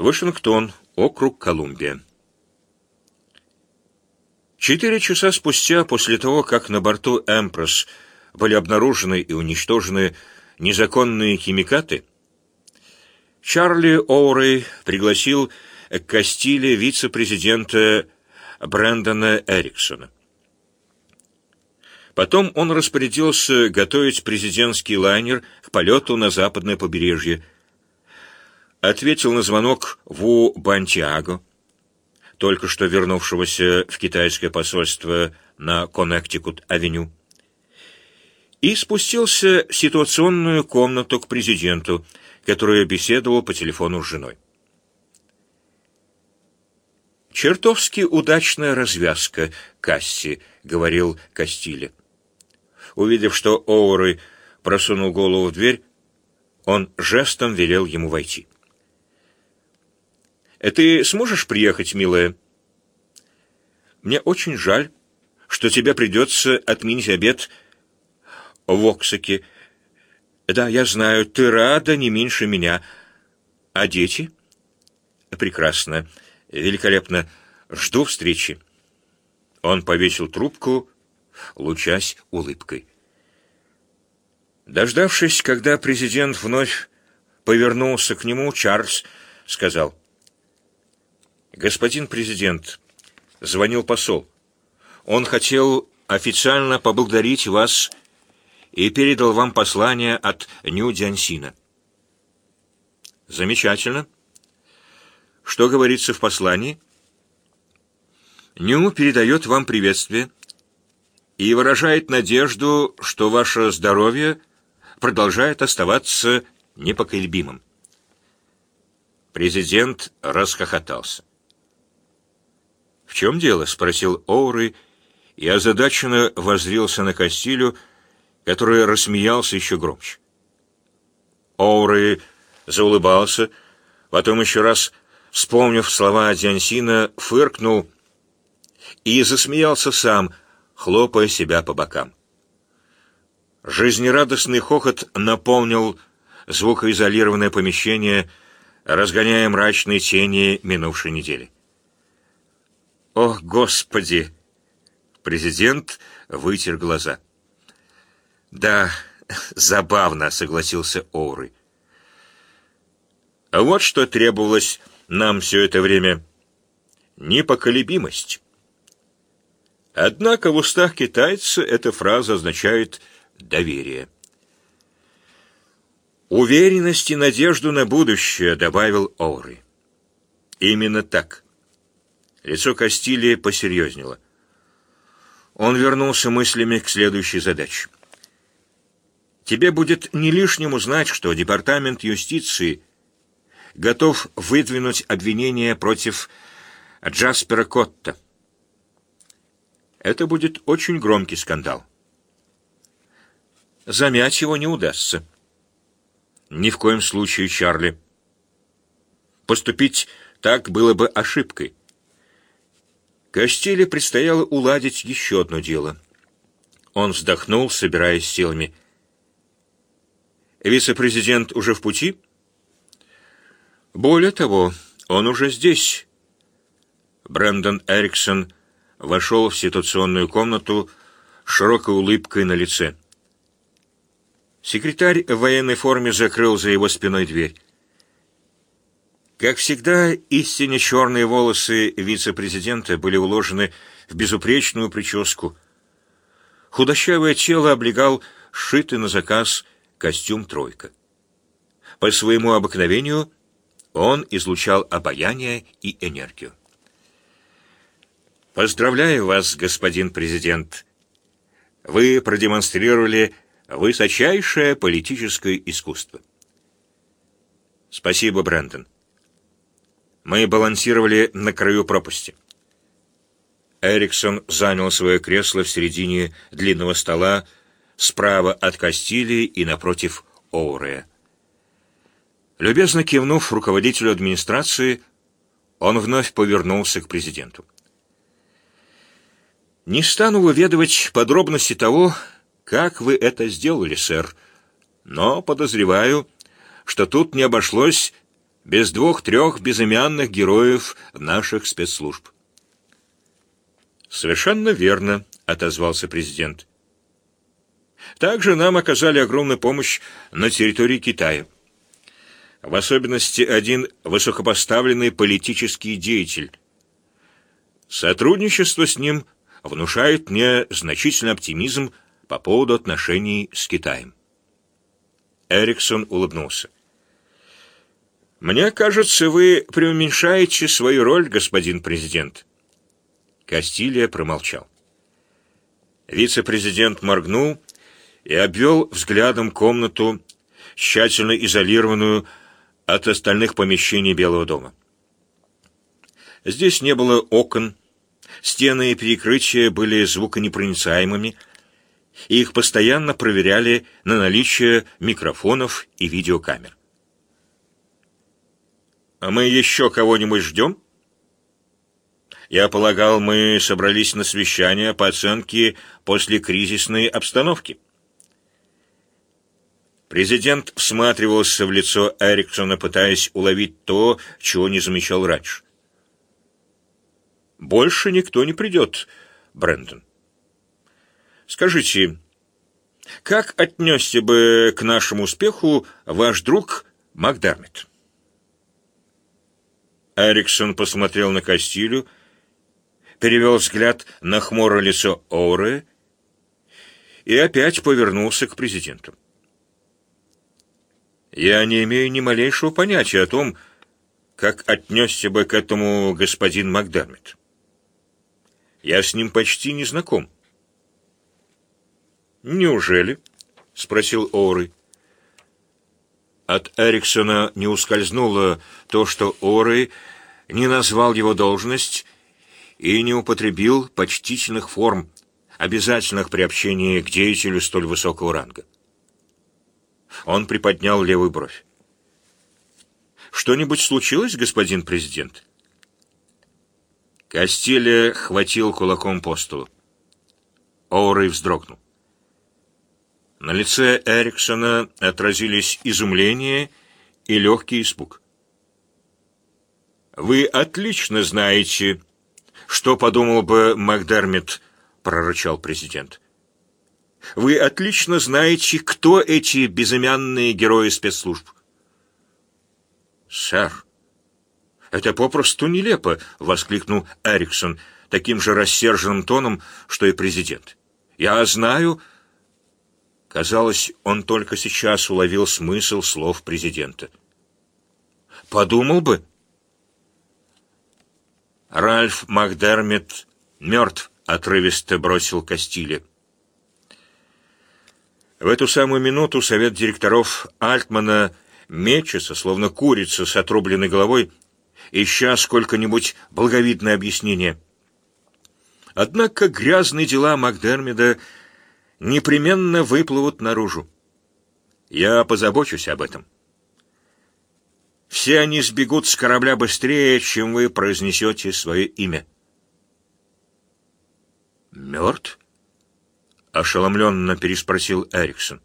Вашингтон, округ Колумбия. Четыре часа спустя, после того, как на борту «Эмпресс» были обнаружены и уничтожены незаконные химикаты, Чарли Оурей пригласил к Кастиле вице-президента Брэндона Эриксона. Потом он распорядился готовить президентский лайнер к полету на западное побережье, ответил на звонок Ву Бантиаго, только что вернувшегося в китайское посольство на Коннектикут-авеню, и спустился в ситуационную комнату к президенту, который беседовал по телефону с женой. «Чертовски удачная развязка, Касси», — говорил Кастиле. Увидев, что Оуры просунул голову в дверь, он жестом велел ему войти. «Ты сможешь приехать, милая?» «Мне очень жаль, что тебе придется отменить обед в Оксаке. Да, я знаю, ты рада не меньше меня. А дети?» «Прекрасно, великолепно. Жду встречи». Он повесил трубку, лучась улыбкой. Дождавшись, когда президент вновь повернулся к нему, Чарльз сказал, «Господин президент, звонил посол. Он хотел официально поблагодарить вас и передал вам послание от Нью-Дянсина». «Замечательно. Что говорится в послании?» «Ню передает вам приветствие» и выражает надежду, что ваше здоровье продолжает оставаться непоколебимым. Президент расхохотался. «В чем дело?» — спросил Оуры, и озадаченно воззрился на Кастилю, который рассмеялся еще громче. Оуры заулыбался, потом еще раз, вспомнив слова Дянсина, фыркнул и засмеялся сам, хлопая себя по бокам. Жизнерадостный хохот наполнил звукоизолированное помещение, разгоняя мрачные тени минувшей недели. «О, Господи!» Президент вытер глаза. «Да, забавно», — согласился Оуры. «А вот что требовалось нам все это время. Непоколебимость». Однако в устах китайца эта фраза означает «доверие». «Уверенность и надежду на будущее», — добавил Оури. «Именно так». Лицо Кастилии посерьезнело. Он вернулся мыслями к следующей задаче. «Тебе будет не лишним узнать, что Департамент юстиции готов выдвинуть обвинение против Джаспера Котта». Это будет очень громкий скандал. Замять его не удастся. Ни в коем случае, Чарли. Поступить так было бы ошибкой. Костеле предстояло уладить еще одно дело. Он вздохнул, собираясь силами. «Вице-президент уже в пути?» «Более того, он уже здесь». Брэндон Эриксон вошел в ситуационную комнату с широкой улыбкой на лице. Секретарь в военной форме закрыл за его спиной дверь. Как всегда, истинно черные волосы вице-президента были уложены в безупречную прическу. Худощавое тело облегал сшитый на заказ костюм «тройка». По своему обыкновению он излучал обаяние и энергию. Поздравляю вас, господин президент. Вы продемонстрировали высочайшее политическое искусство. Спасибо, Брэндон. Мы балансировали на краю пропасти. Эриксон занял свое кресло в середине длинного стола, справа от Кастилии и напротив Оурея. Любезно кивнув руководителю администрации, он вновь повернулся к президенту. Не стану выведывать подробности того, как вы это сделали, сэр, но подозреваю, что тут не обошлось без двух-трех безымянных героев наших спецслужб. «Совершенно верно», — отозвался президент. «Также нам оказали огромную помощь на территории Китая. В особенности один высокопоставленный политический деятель. Сотрудничество с ним внушает мне значительный оптимизм по поводу отношений с Китаем». Эриксон улыбнулся. «Мне кажется, вы преуменьшаете свою роль, господин президент». Кастилия промолчал. Вице-президент моргнул и обвел взглядом комнату, тщательно изолированную от остальных помещений Белого дома. Здесь не было окон, стены и перекрытия были звуконепроницаемыми, и их постоянно проверяли на наличие микрофонов и видеокамер. «А мы еще кого-нибудь ждем?» «Я полагал, мы собрались на совещание по оценке после кризисной обстановки». Президент всматривался в лицо Эриксона, пытаясь уловить то, чего не замечал раньше. «Больше никто не придет, Брэндон. Скажите, как отнесся бы к нашему успеху ваш друг Макдермит?» Эриксон посмотрел на Кастилю, перевел взгляд на хмурое лицо Оуры и опять повернулся к президенту. «Я не имею ни малейшего понятия о том, как отнесся бы к этому господин Макдермит. Я с ним почти не знаком». «Неужели?» — спросил Оуры. От Эриксона не ускользнуло то, что Оры не назвал его должность и не употребил почтительных форм, обязательных при общении к деятелю столь высокого ранга. Он приподнял левую бровь. «Что-нибудь случилось, господин президент?» Кастилия хватил кулаком по столу. Оурей вздрогнул. На лице Эриксона отразились изумление и легкий испуг. «Вы отлично знаете, что подумал бы Макдермит», — прорычал президент. «Вы отлично знаете, кто эти безымянные герои спецслужб». «Сэр, это попросту нелепо», — воскликнул Эриксон таким же рассерженным тоном, что и президент. «Я знаю, Казалось, он только сейчас уловил смысл слов президента. «Подумал бы!» Ральф Макдермит мертв, отрывисто бросил Кастиле. В эту самую минуту совет директоров Альтмана мечется, словно курица с отрубленной головой, ища сколько-нибудь благовидное объяснение. Однако грязные дела Макдермида непременно выплывут наружу. Я позабочусь об этом. Все они сбегут с корабля быстрее, чем вы произнесете свое имя. «Мертв?» — ошеломленно переспросил Эриксон.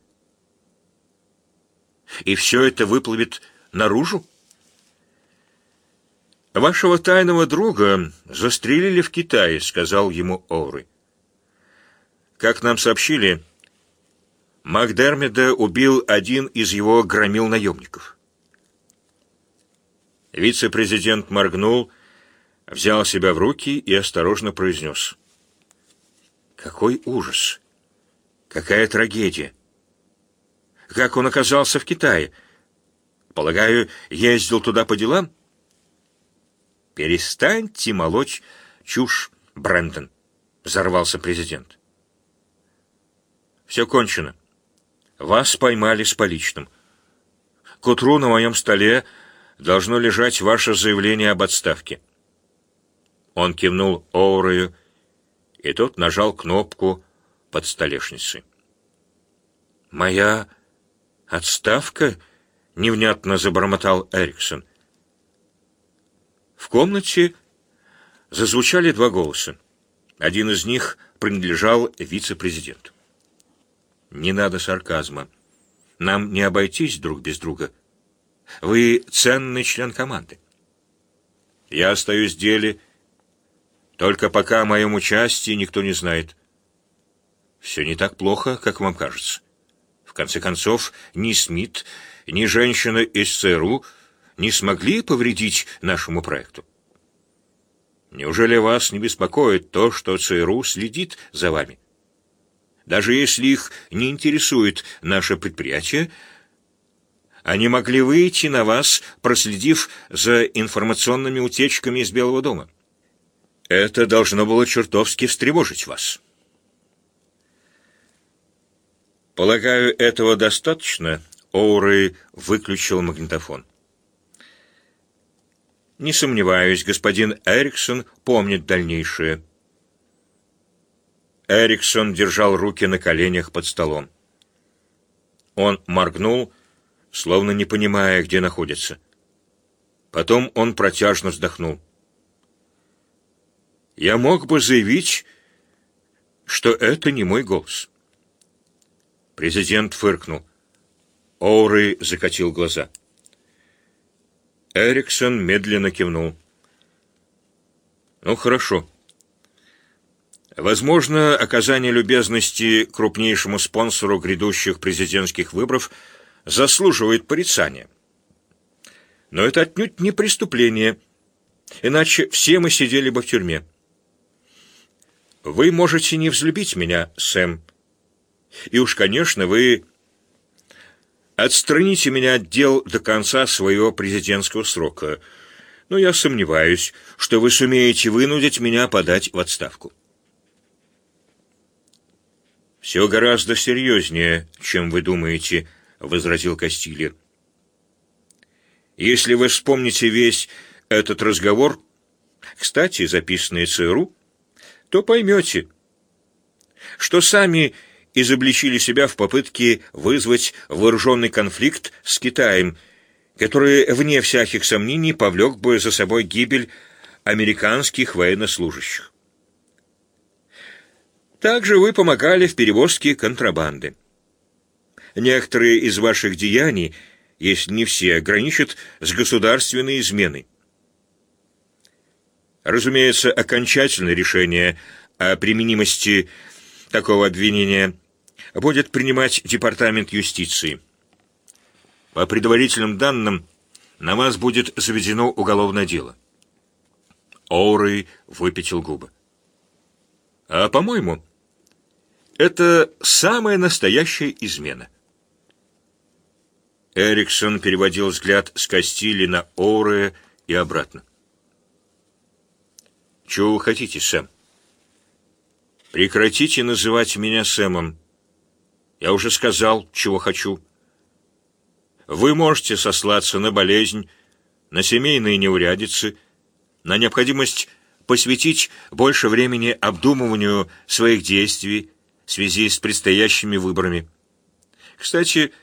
«И все это выплывет наружу?» «Вашего тайного друга застрелили в Китае», — сказал ему Оуры. Как нам сообщили, Макдермида убил один из его громил наемников. Вице-президент моргнул, взял себя в руки и осторожно произнес. «Какой ужас! Какая трагедия! Как он оказался в Китае? Полагаю, ездил туда по делам?» «Перестаньте молоть чушь, Брэндон», — взорвался президент. Все кончено. Вас поймали с поличным. К утру на моем столе должно лежать ваше заявление об отставке. Он кивнул Оурею, и тот нажал кнопку под столешницей. «Моя отставка?» — невнятно забормотал Эриксон. В комнате зазвучали два голоса. Один из них принадлежал вице-президенту. Не надо сарказма. Нам не обойтись друг без друга. Вы ценный член команды. Я остаюсь в деле, только пока о моем участии никто не знает. Все не так плохо, как вам кажется. В конце концов, ни Смит, ни женщина из ЦРУ не смогли повредить нашему проекту. Неужели вас не беспокоит то, что ЦРУ следит за вами? Даже если их не интересует наше предприятие, они могли выйти на вас, проследив за информационными утечками из Белого дома. Это должно было чертовски встревожить вас. Полагаю, этого достаточно, Оурей выключил магнитофон. Не сомневаюсь, господин Эриксон помнит дальнейшее. Эриксон держал руки на коленях под столом. Он моргнул, словно не понимая, где находится. Потом он протяжно вздохнул. «Я мог бы заявить, что это не мой голос». Президент фыркнул. Оурей закатил глаза. Эриксон медленно кивнул. «Ну, хорошо. Возможно, оказание любезности крупнейшему спонсору грядущих президентских выборов заслуживает порицания. Но это отнюдь не преступление, иначе все мы сидели бы в тюрьме. Вы можете не взлюбить меня, Сэм. И уж, конечно, вы Отстраните меня от дел до конца своего президентского срока, но я сомневаюсь, что вы сумеете вынудить меня подать в отставку. «Все гораздо серьезнее, чем вы думаете», — возразил Кастильер. «Если вы вспомните весь этот разговор, кстати, записанный ЦРУ, то поймете, что сами изобличили себя в попытке вызвать вооруженный конфликт с Китаем, который, вне всяких сомнений, повлек бы за собой гибель американских военнослужащих. Также вы помогали в перевозке контрабанды. Некоторые из ваших деяний, если не все, граничат с государственной изменой. Разумеется, окончательное решение о применимости такого обвинения – будет принимать Департамент юстиции. По предварительным данным, на вас будет заведено уголовное дело. Оурей выпятил губы. А, по-моему, это самая настоящая измена. Эриксон переводил взгляд с Кастили на Оурея и обратно. «Чего вы хотите, Сэм?» «Прекратите называть меня Сэмом. Я уже сказал, чего хочу. Вы можете сослаться на болезнь, на семейные неурядицы, на необходимость посвятить больше времени обдумыванию своих действий в связи с предстоящими выборами. Кстати,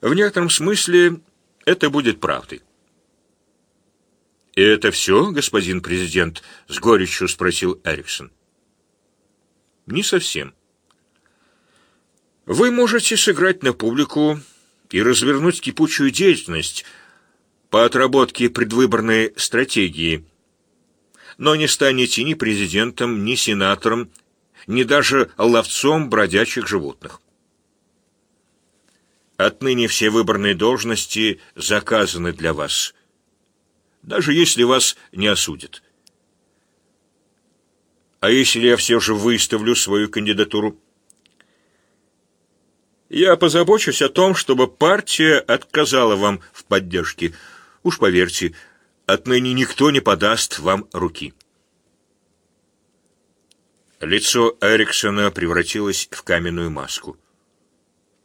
в некотором смысле это будет правдой. «И это все, господин президент?» — с горечью спросил Эриксон. «Не совсем». Вы можете сыграть на публику и развернуть кипучую деятельность по отработке предвыборной стратегии, но не станете ни президентом, ни сенатором, ни даже ловцом бродячих животных. Отныне все выборные должности заказаны для вас, даже если вас не осудят. А если я все же выставлю свою кандидатуру? Я позабочусь о том, чтобы партия отказала вам в поддержке. Уж поверьте, отныне никто не подаст вам руки. Лицо Эриксона превратилось в каменную маску.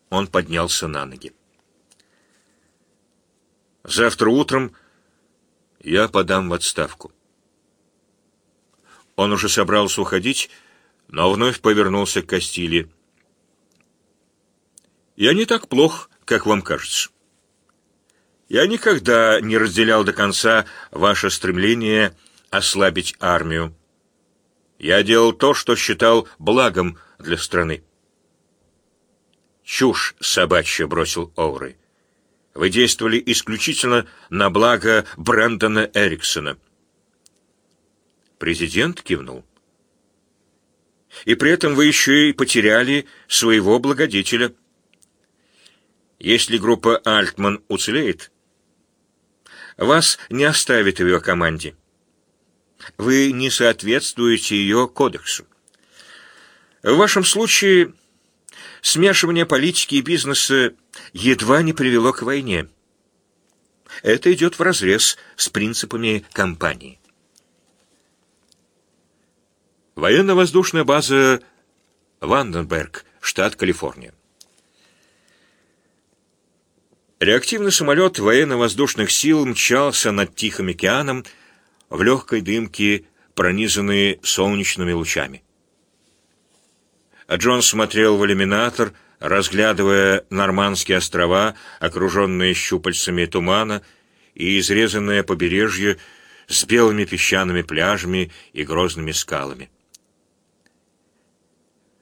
Он поднялся на ноги. Завтра утром я подам в отставку. Он уже собрался уходить, но вновь повернулся к Кастиле. Я не так плох, как вам кажется. Я никогда не разделял до конца ваше стремление ослабить армию. Я делал то, что считал благом для страны. «Чушь собачья», — бросил Оурой. Вы действовали исключительно на благо Брэндона Эриксона. Президент кивнул. И при этом вы еще и потеряли своего благодетеля. Если группа Альтман уцелеет, вас не оставит в ее команде. Вы не соответствуете ее кодексу. В вашем случае смешивание политики и бизнеса едва не привело к войне. Это идет вразрез с принципами компании. Военно-воздушная база Ванденберг, штат Калифорния. Реактивный самолет военно-воздушных сил мчался над Тихим океаном в легкой дымке, пронизанной солнечными лучами. А Джон смотрел в иллюминатор, разглядывая Нормандские острова, окруженные щупальцами тумана, и изрезанное побережье с белыми песчаными пляжами и грозными скалами.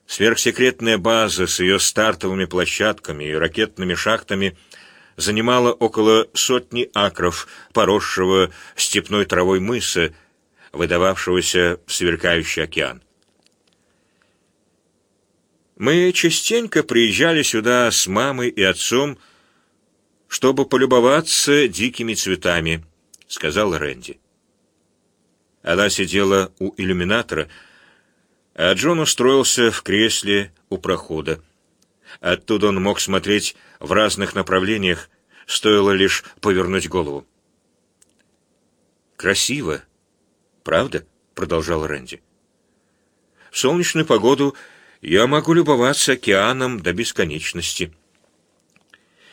Сверхсекретная база с ее стартовыми площадками и ракетными шахтами занимала около сотни акров поросшего степной травой мыса, выдававшегося в сверкающий океан. Мы частенько приезжали сюда с мамой и отцом, чтобы полюбоваться дикими цветами, сказал Рэнди. Она сидела у иллюминатора, а Джон устроился в кресле у прохода. Оттуда он мог смотреть в разных направлениях, стоило лишь повернуть голову. «Красиво, правда?» — продолжал Рэнди. «В солнечную погоду я могу любоваться океаном до бесконечности.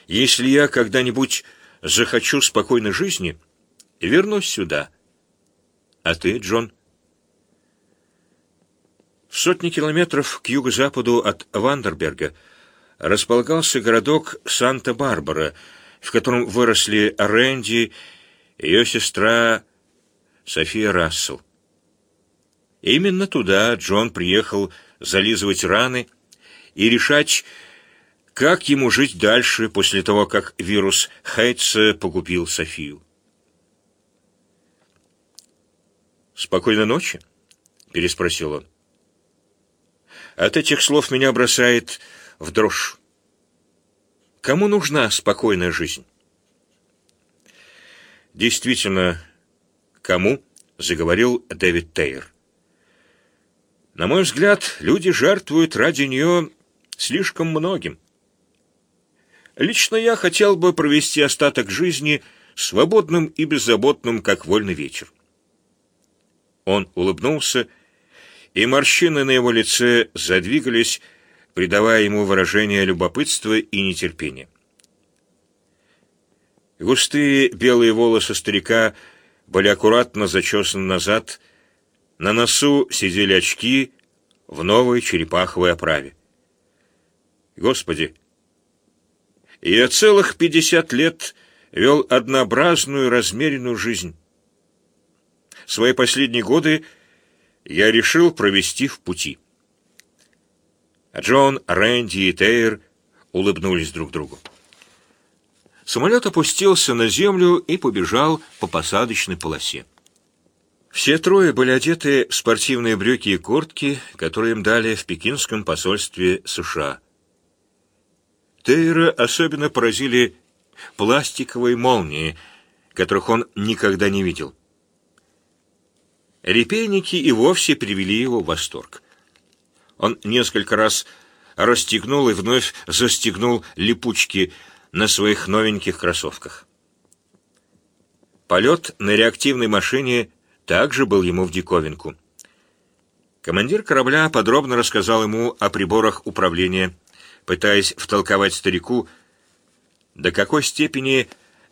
Если я когда-нибудь захочу спокойной жизни, вернусь сюда. А ты, Джон?» В сотни километров к юго-западу от Вандерберга располагался городок Санта-Барбара, в котором выросли Рэнди и ее сестра София Рассел. Именно туда Джон приехал зализывать раны и решать, как ему жить дальше после того, как вирус Хейтса погубил Софию. «Спокойной ночи?» — переспросил он. От этих слов меня бросает в дрожь. Кому нужна спокойная жизнь? Действительно, кому? заговорил Дэвид Тейр. На мой взгляд, люди жертвуют ради нее слишком многим. Лично я хотел бы провести остаток жизни свободным и беззаботным, как вольный вечер. Он улыбнулся и морщины на его лице задвигались, придавая ему выражение любопытства и нетерпения. Густые белые волосы старика были аккуратно зачесаны назад, на носу сидели очки в новой черепаховой оправе. Господи! Я целых пятьдесят лет вел однообразную размеренную жизнь. Свои последние годы я решил провести в пути. Джон, Рэнди и Тейр улыбнулись друг другу. Самолет опустился на землю и побежал по посадочной полосе. Все трое были одеты в спортивные брюки и куртки, которые им дали в пекинском посольстве США. Тейра особенно поразили пластиковые молнии, которых он никогда не видел. Репейники и вовсе привели его в восторг. Он несколько раз расстегнул и вновь застегнул липучки на своих новеньких кроссовках. Полет на реактивной машине также был ему в диковинку. Командир корабля подробно рассказал ему о приборах управления, пытаясь втолковать старику, до какой степени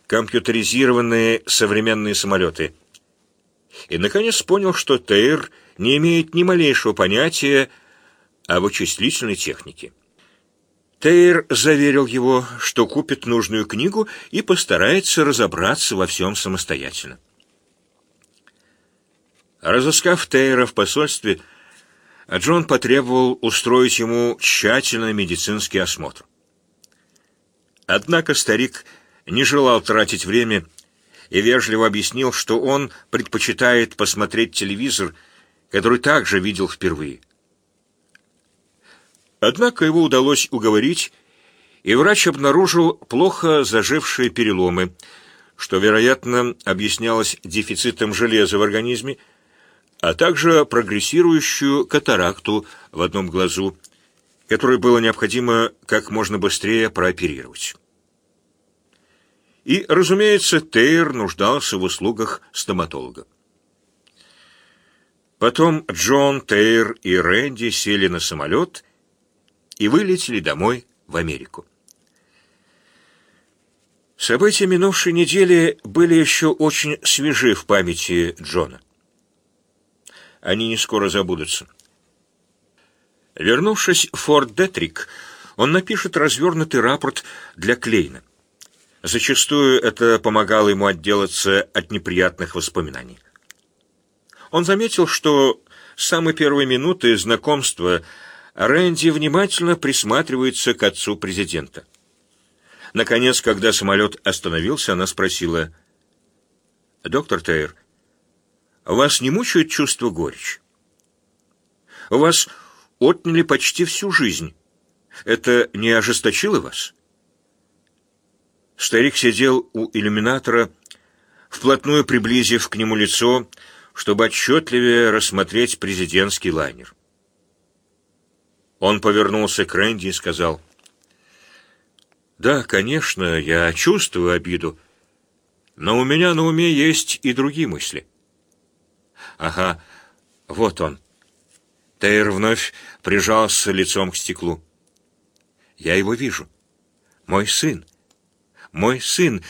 компьютеризированные современные самолеты — и, наконец, понял, что Тейр не имеет ни малейшего понятия о вычислительной технике. Тейр заверил его, что купит нужную книгу и постарается разобраться во всем самостоятельно. Разыскав Тейра в посольстве, Джон потребовал устроить ему тщательный медицинский осмотр. Однако старик не желал тратить время и вежливо объяснил, что он предпочитает посмотреть телевизор, который также видел впервые. Однако его удалось уговорить, и врач обнаружил плохо зажившие переломы, что, вероятно, объяснялось дефицитом железа в организме, а также прогрессирующую катаракту в одном глазу, которую было необходимо как можно быстрее прооперировать. И, разумеется, Тейр нуждался в услугах стоматолога. Потом Джон, Тейр и Рэнди сели на самолет и вылетели домой в Америку. События минувшей недели были еще очень свежи в памяти Джона. Они не скоро забудутся. Вернувшись в Форт Детрик, он напишет развернутый рапорт для Клейна. Зачастую это помогало ему отделаться от неприятных воспоминаний. Он заметил, что с самой первой минуты знакомства Рэнди внимательно присматривается к отцу президента. Наконец, когда самолет остановился, она спросила, «Доктор Тейр, вас не мучает чувство горечи? Вас отняли почти всю жизнь. Это не ожесточило вас?» Старик сидел у иллюминатора, вплотную приблизив к нему лицо, чтобы отчетливее рассмотреть президентский лайнер. Он повернулся к Рэнди и сказал, «Да, конечно, я чувствую обиду, но у меня на уме есть и другие мысли». «Ага, вот он». Тейр вновь прижался лицом к стеклу. «Я его вижу. Мой сын мой сын,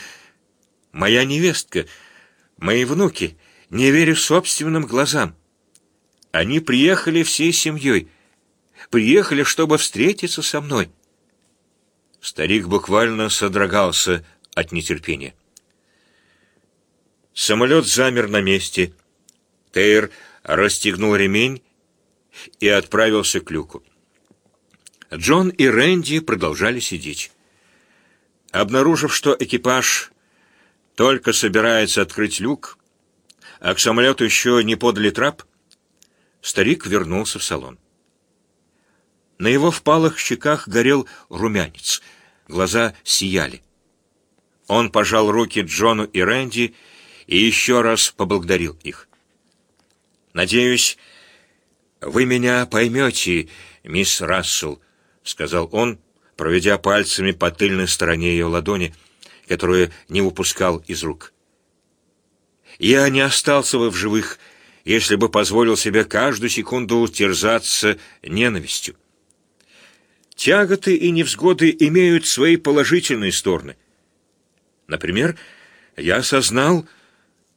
моя невестка, мои внуки, не верю собственным глазам. Они приехали всей семьей, приехали, чтобы встретиться со мной. Старик буквально содрогался от нетерпения. Самолет замер на месте. Тейр расстегнул ремень и отправился к люку. Джон и Рэнди продолжали сидеть. Обнаружив, что экипаж только собирается открыть люк, а к самолету еще не подали трап, старик вернулся в салон. На его впалых щеках горел румянец, глаза сияли. Он пожал руки Джону и Рэнди и еще раз поблагодарил их. «Надеюсь, вы меня поймете, мисс Рассел», — сказал он, — проведя пальцами по тыльной стороне ее ладони, которую не выпускал из рук. «Я не остался бы в живых, если бы позволил себе каждую секунду терзаться ненавистью. Тяготы и невзгоды имеют свои положительные стороны. Например, я осознал,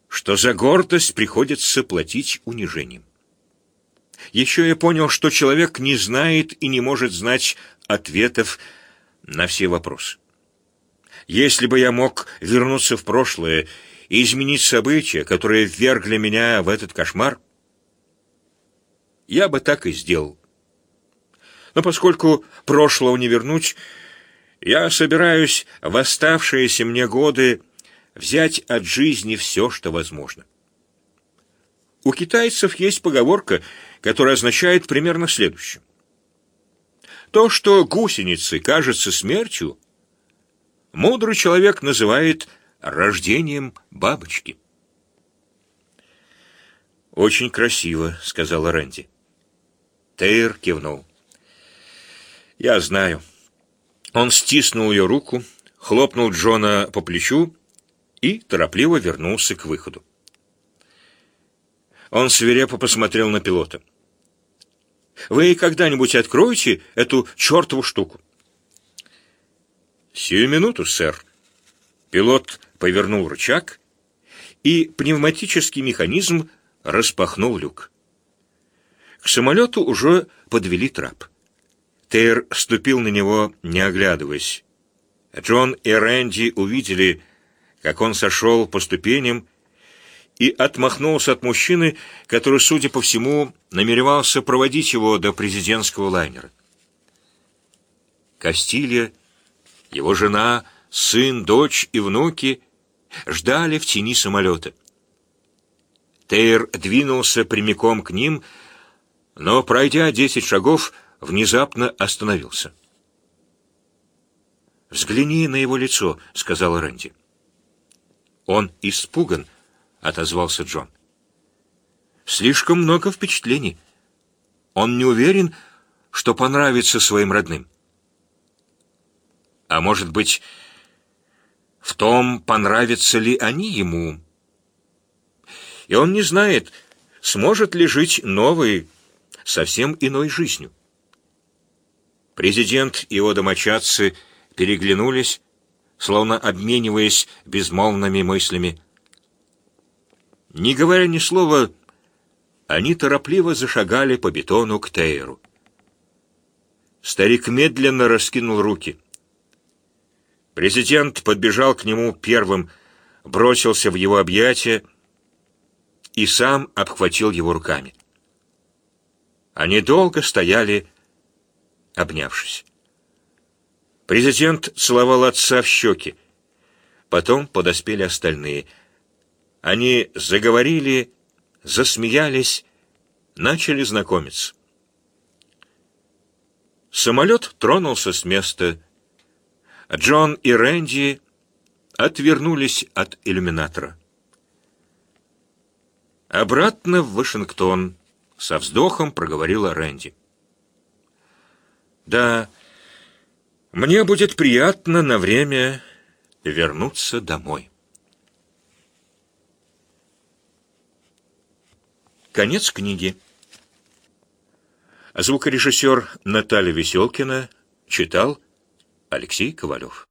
что за гордость приходится платить унижением. Еще я понял, что человек не знает и не может знать ответов на все вопросы. Если бы я мог вернуться в прошлое и изменить события, которые ввергли меня в этот кошмар, я бы так и сделал. Но поскольку прошлого не вернуть, я собираюсь в оставшиеся мне годы взять от жизни все, что возможно. У китайцев есть поговорка, которая означает примерно следующее. То, что гусеницы кажется смертью, мудрый человек называет рождением бабочки. «Очень красиво», — сказала Рэнди. Тейр кивнул. «Я знаю». Он стиснул ее руку, хлопнул Джона по плечу и торопливо вернулся к выходу. Он свирепо посмотрел на пилота. Вы когда-нибудь откроете эту чертову штуку? Сию минуту, сэр. Пилот повернул рычаг, и пневматический механизм распахнул люк. К самолету уже подвели трап. Тейр ступил на него, не оглядываясь. Джон и Рэнди увидели, как он сошел по ступеням и отмахнулся от мужчины, который, судя по всему, намеревался проводить его до президентского лайнера. Кастилья, его жена, сын, дочь и внуки ждали в тени самолета. Тейр двинулся прямиком к ним, но, пройдя десять шагов, внезапно остановился. «Взгляни на его лицо», — сказал Рэнди. «Он испуган», — отозвался Джон. «Слишком много впечатлений. Он не уверен, что понравится своим родным. А может быть, в том, понравятся ли они ему. И он не знает, сможет ли жить новой, совсем иной жизнью. Президент и его домочадцы переглянулись, словно обмениваясь безмолвными мыслями. Не говоря ни слова, они торопливо зашагали по бетону к Тейру. Старик медленно раскинул руки. Президент подбежал к нему первым, бросился в его объятия и сам обхватил его руками. Они долго стояли, обнявшись. Президент целовал отца в щеки. Потом подоспели остальные. Они заговорили, засмеялись, начали знакомиться. Самолет тронулся с места. Джон и Рэнди отвернулись от иллюминатора. Обратно в Вашингтон со вздохом проговорила Рэнди. Да, мне будет приятно на время вернуться домой. Конец книги. Звукорежиссер Наталья Веселкина читал Алексей Ковалев.